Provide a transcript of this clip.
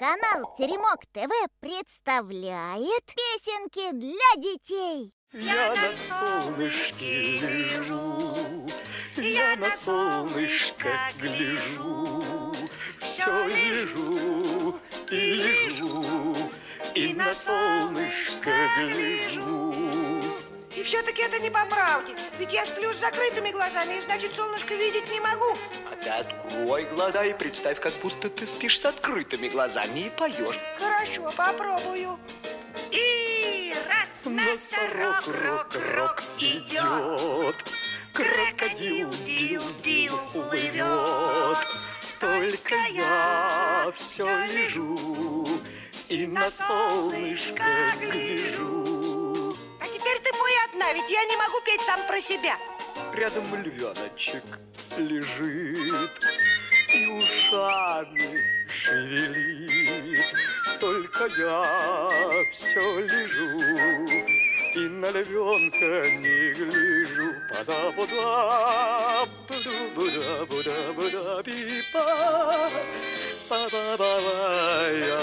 Канал Теремок ТВ представляет песенки для детей. Я на солнышке лежу, я на солнышко гляжу, все лежу и лежу, и на солнышко гляжу. И все-таки это не по правде. Ведь я сплю с закрытыми глазами, и значит солнышко видеть не могу. А ты открой глаза и представь, как будто ты спишь с открытыми глазами и поешь. Хорошо, попробую. И раз Носорог, рок, рок идет, крокодил, дил, дил плывет. Только я все лежу и на солнышко гляжу. Я не могу петь сам про себя. Рядом львеночек лежит и ушами шевелит. Только я все лежу и на львенка не гляжу. пада буда буда буда буда пипа па ба ба ба я